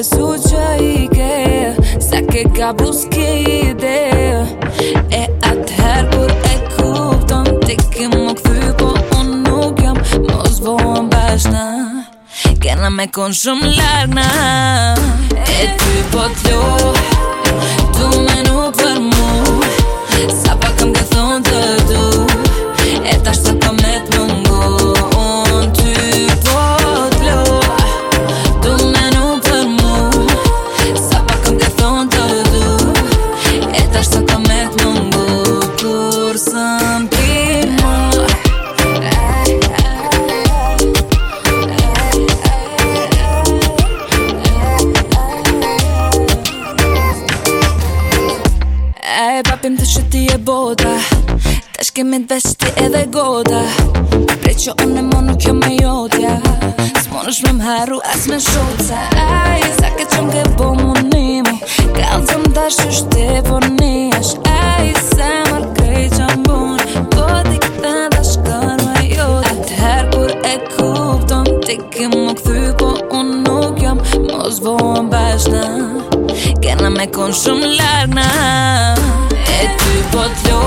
Su që i ke Sa ke kabus ke ide E atëherë kur e kupton Ti ke më këfy Po unë nuk jam Mos bohën bashna Kena me kun shumë larnë E ty po t'lo Tu me nuk përmu Sa pa këm ke të du Papim të shëti e bota Të shkemit vesti edhe gota Prej që unë e monu kjo me jotja S'mon është me mharu as me shoca Aj, sa ke qëm ke bo mu nimi Kallë zëm dash është të po nish Aj, sa mërë kej që mbun Po t'i këtë dhe shkër me jotja A t'her kur e kuptom Ti ke më këthy po unë nuk jam Mos bo më bashna Kena me kun shumë larg na E ty po t'lo